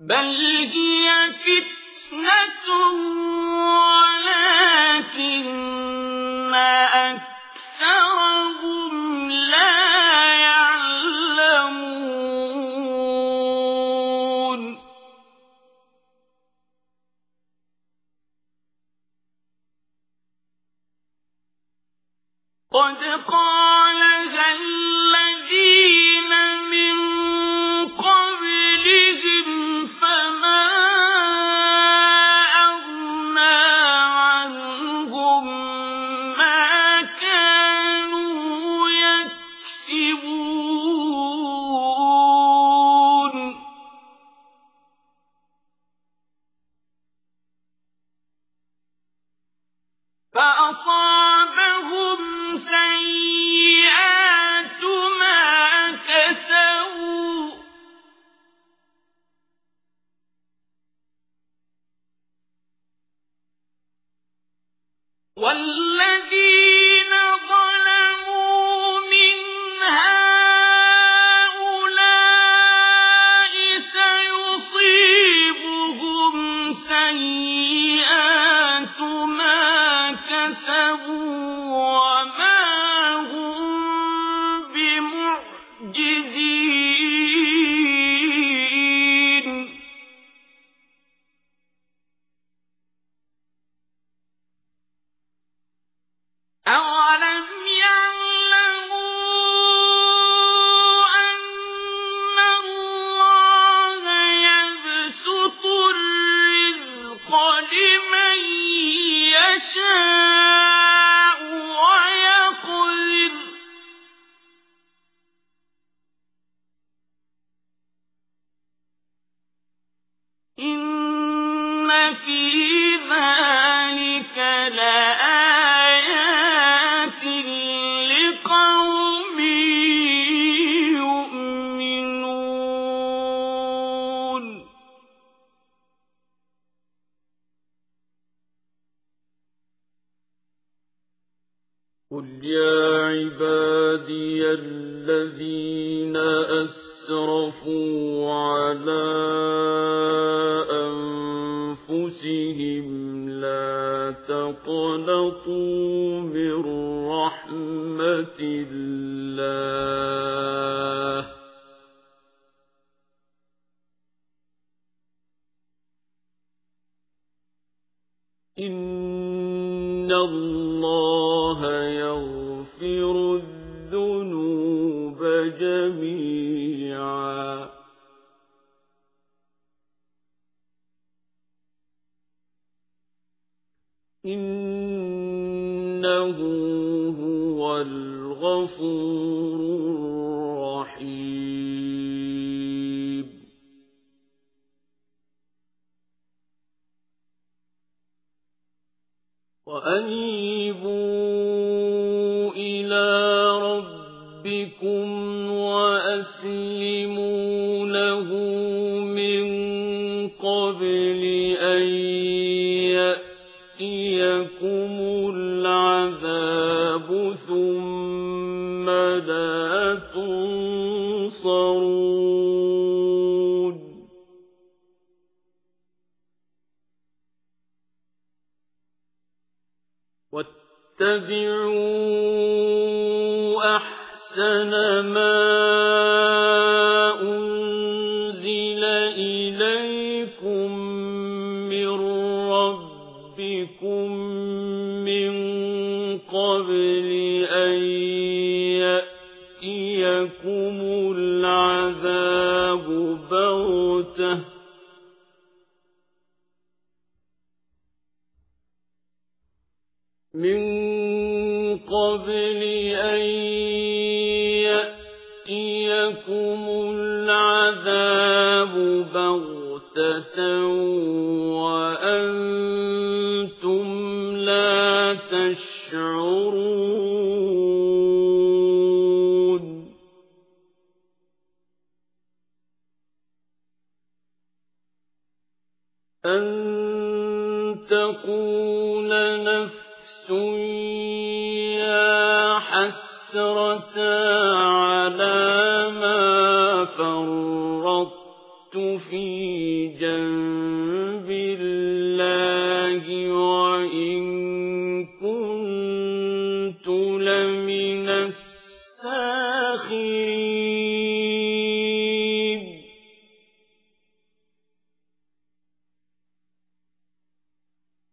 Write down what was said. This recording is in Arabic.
بل هي فتنة ولكن أكثرهم لا يعلمون قد قالها كسبوا ذلك لآيات لقوم يؤمنون قل يا عبادي الذين أسرفوا على لا تقنطوا من رحمة الله. إن الله يغفر الذنوب جميعا. إنه هو الغفور الرحيم وأنيبوا إلى ربكم وأسلموا له من قبل أن يأتيكم تنصرون واتبعوا أحسن ما أنزل إليكم من ربكم من قبل أن يأتيكم العذاب بغتة من قبل أن يَأْتِيَكُمُ الْعَذَابُ بَغْتَةً أَن تَقُولَ نَفْسٌ يَا حَسْرَتَا